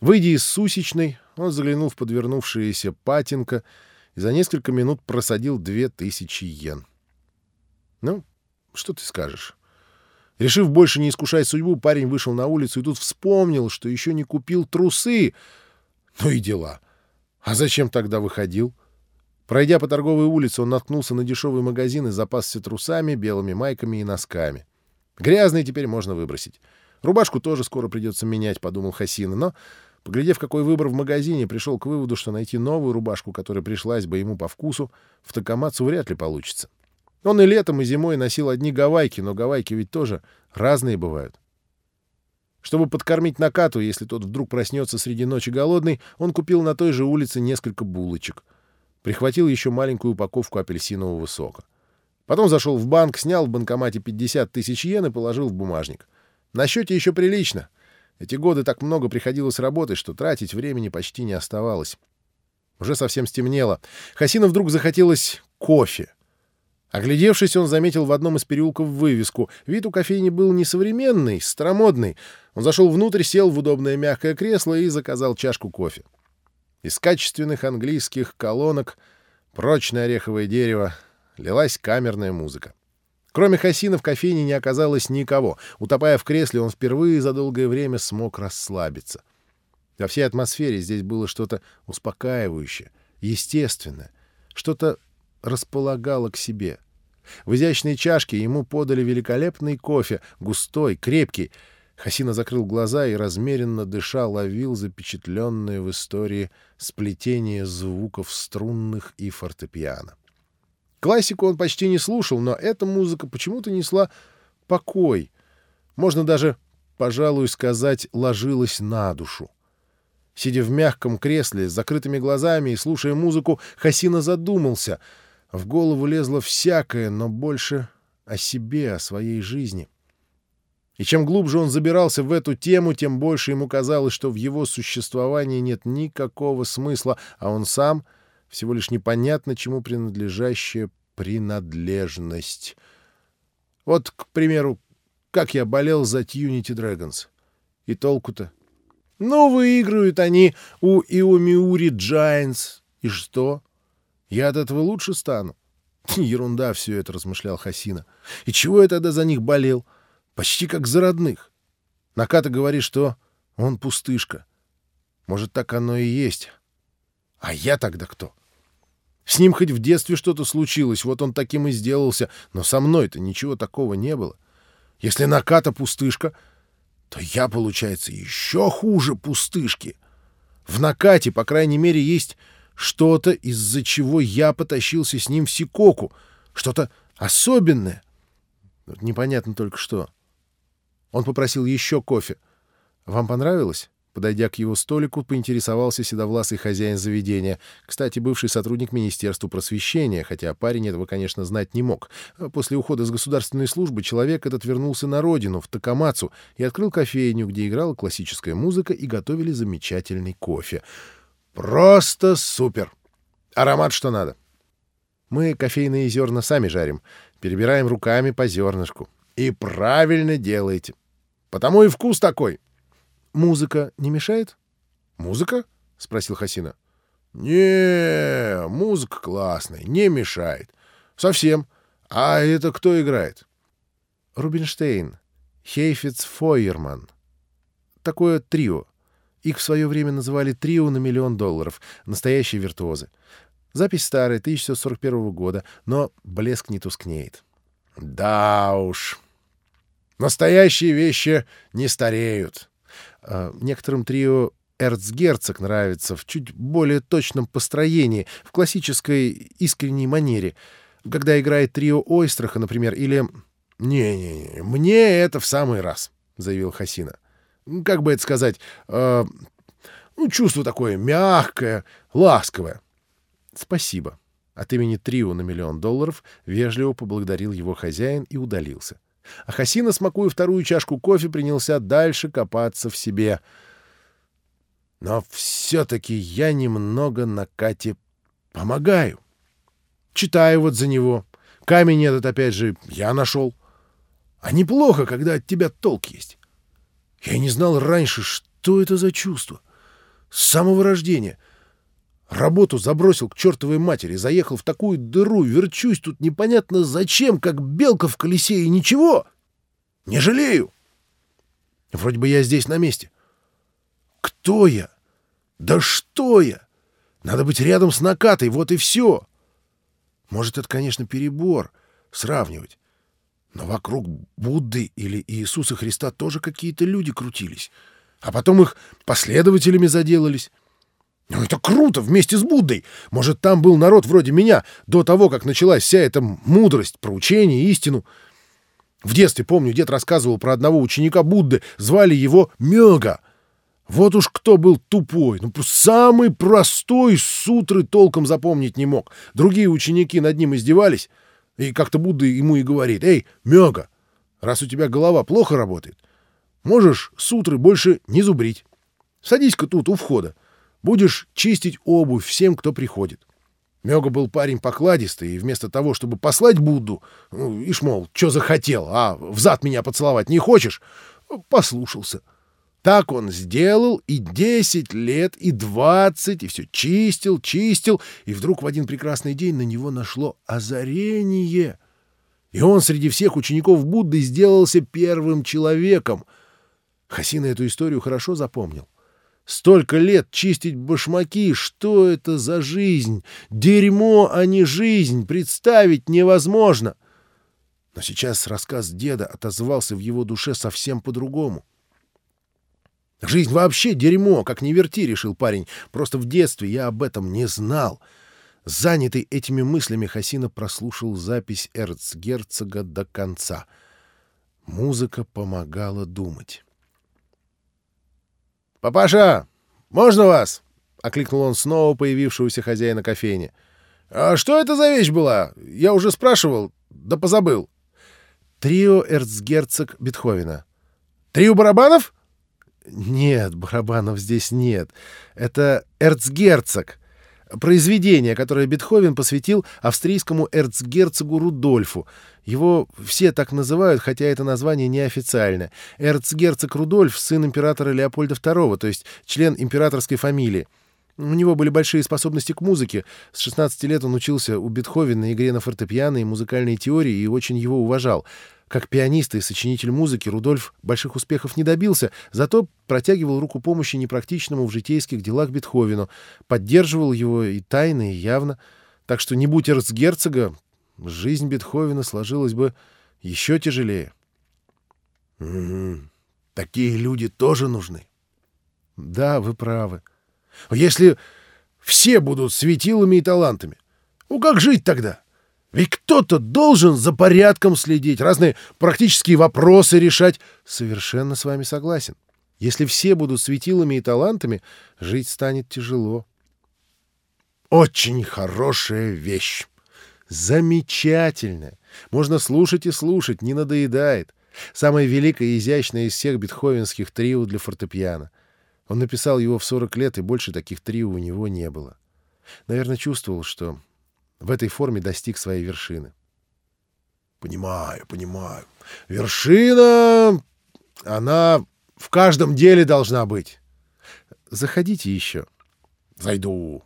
Выйдя из сусечной, он заглянул в подвернувшееся патинка и за несколько минут просадил две тысячи йен. Ну, что ты скажешь? Решив больше не искушать судьбу, парень вышел на улицу и тут вспомнил, что еще не купил трусы. Ну и дела. А зачем тогда выходил? Пройдя по торговой улице, он наткнулся на дешевый магазин и запасся трусами, белыми майками и носками. Грязные теперь можно выбросить. Рубашку тоже скоро придется менять, — подумал Хасина, но, поглядев, какой выбор в магазине, пришел к выводу, что найти новую рубашку, которая пришлась бы ему по вкусу, в Токомацу вряд ли получится. Он и летом, и зимой носил одни гавайки, но гавайки ведь тоже разные бывают. Чтобы подкормить Накату, если тот вдруг проснется среди ночи голодный, он купил на той же улице несколько булочек. Прихватил еще маленькую упаковку апельсинового сока. Потом зашел в банк, снял в банкомате 50 тысяч йен и положил в бумажник. На счете еще прилично. Эти годы так много приходилось работать, что тратить времени почти не оставалось. Уже совсем стемнело. Хасину вдруг захотелось кофе. Оглядевшись, он заметил в одном из переулков вывеску. Вид у кофейни был не современный, старомодный. Он зашел внутрь, сел в удобное мягкое кресло и заказал чашку кофе. Из качественных английских колонок, прочное ореховое дерево, лилась камерная музыка. Кроме Хасина в кофейне не оказалось никого. Утопая в кресле, он впервые за долгое время смог расслабиться. Во всей атмосфере здесь было что-то успокаивающее, естественное, что-то располагало к себе. В изящной чашке ему подали великолепный кофе, густой, крепкий. Хасина закрыл глаза и, размеренно дыша, ловил запечатленное в истории сплетение звуков струнных и фортепиано. Классику он почти не слушал, но эта музыка почему-то несла покой. Можно даже, пожалуй, сказать, ложилась на душу. Сидя в мягком кресле с закрытыми глазами и слушая музыку, Хасина задумался. В голову лезло всякое, но больше о себе, о своей жизни. И чем глубже он забирался в эту тему, тем больше ему казалось, что в его существовании нет никакого смысла, а он сам — всего лишь непонятно чему принадлежащая принадлежность. Вот, к примеру, как я болел за Unity Dragons. И толку-то? Ну, выигрывают они у Иомиури Giants. И что? Я от этого лучше стану. Ерунда все это, размышлял Хасина. И чего я тогда за них болел? Почти как за родных. Наката говорит, что он пустышка. Может, так оно и есть. А я тогда кто? С ним хоть в детстве что-то случилось, вот он таким и сделался, но со мной-то ничего такого не было. Если Наката пустышка, то я, получается, еще хуже пустышки. В Накате, по крайней мере, есть что-то, из-за чего я потащился с ним в Сикоку, что-то особенное. Непонятно только что. Он попросил еще кофе. Вам понравилось? Подойдя к его столику, поинтересовался седовласый хозяин заведения, кстати, бывший сотрудник Министерства просвещения, хотя парень этого, конечно, знать не мог. После ухода с государственной службы человек этот вернулся на родину, в Такамацу, и открыл кофейню, где играла классическая музыка и готовили замечательный кофе. Просто супер! Аромат что надо. Мы кофейные зерна сами жарим, перебираем руками по зернышку. И правильно делаете. Потому и вкус такой. Музыка не мешает? Музыка? спросил Хасина. Не, музыка классная, не мешает. Совсем. А это кто играет? Рубинштейн, Хейфиц Фойерман. Такое трио. Их в свое время называли трио на миллион долларов. Настоящие виртуозы. Запись старая, 1941 года, но блеск не тускнеет. Да уж. Настоящие вещи не стареют. А, некоторым трио «Эрцгерцог» нравится в чуть более точном построении, в классической искренней манере, когда играет трио Ойстраха, например, или... «Не-не-не, мне это в самый раз», — заявил Хасина. «Как бы это сказать? Э, ну, чувство такое мягкое, ласковое». «Спасибо». От имени трио на миллион долларов вежливо поблагодарил его хозяин и удалился. А Хасина, смакуя вторую чашку кофе, принялся дальше копаться в себе. Но все-таки я немного на Кате помогаю. Читаю вот за него. Камень этот, опять же, я нашел. А неплохо, когда от тебя толк есть. Я не знал раньше, что это за чувство. С самого рождения. Работу забросил к чертовой матери, заехал в такую дыру, верчусь тут непонятно зачем, как белка в колесе, и ничего. Не жалею. Вроде бы я здесь на месте. Кто я? Да что я? Надо быть рядом с накатой, вот и все. Может, это, конечно, перебор сравнивать. Но вокруг Будды или Иисуса Христа тоже какие-то люди крутились. А потом их последователями заделались. Ну, это круто, вместе с Буддой. Может, там был народ вроде меня, до того, как началась вся эта мудрость про истину. В детстве, помню, дед рассказывал про одного ученика Будды, звали его Мёга. Вот уж кто был тупой, ну, самый простой сутры толком запомнить не мог. Другие ученики над ним издевались, и как-то Будда ему и говорит, «Эй, Мёга, раз у тебя голова плохо работает, можешь сутры больше не зубрить. Садись-ка тут у входа, будешь чистить обувь всем, кто приходит». Мёга был парень покладистый, и вместо того, чтобы послать Будду, ну, ишь, мол, что захотел, а взад меня поцеловать не хочешь, послушался. Так он сделал и десять лет, и двадцать, и все чистил, чистил, и вдруг в один прекрасный день на него нашло озарение. И он среди всех учеников Будды сделался первым человеком. Хасина эту историю хорошо запомнил. Столько лет чистить башмаки, что это за жизнь? Дерьмо, а не жизнь, представить невозможно. Но сейчас рассказ деда отозвался в его душе совсем по-другому. Жизнь вообще дерьмо, как не верти, решил парень. Просто в детстве я об этом не знал. Занятый этими мыслями, Хасина прослушал запись эрцгерцога до конца. Музыка помогала думать. «Папаша, можно вас?» — окликнул он снова появившегося хозяина кофейни. «А что это за вещь была? Я уже спрашивал, да позабыл». «Трио эрцгерцог Бетховена». «Трио барабанов?» Нет, барабанов здесь нет. Это эрцгерцог. Произведение, которое Бетховен посвятил австрийскому эрцгерцогу Рудольфу. Его все так называют, хотя это название неофициальное. Эрцгерцог Рудольф — сын императора Леопольда II, то есть член императорской фамилии. У него были большие способности к музыке. С 16 лет он учился у Бетховена игре на фортепиано и музыкальной теории и очень его уважал. Как пианист и сочинитель музыки Рудольф больших успехов не добился, зато протягивал руку помощи непрактичному в житейских делах Бетховену, поддерживал его и тайно, и явно. Так что не будь эрцгерцога, жизнь Бетховена сложилась бы еще тяжелее. Угу. Такие люди тоже нужны. Да, вы правы. Если все будут светилами и талантами, ну как жить тогда? — ведь кто-то должен за порядком следить, разные практические вопросы решать. Совершенно с вами согласен. Если все будут светилами и талантами, жить станет тяжело. Очень хорошая вещь. Замечательная. Можно слушать и слушать, не надоедает. Самое великое и изящное из всех бетховенских трио для фортепиано. Он написал его в 40 лет, и больше таких трио у него не было. Наверное, чувствовал, что в этой форме достиг своей вершины. Понимаю, понимаю. Вершина, она в каждом деле должна быть. Заходите еще. Зайду.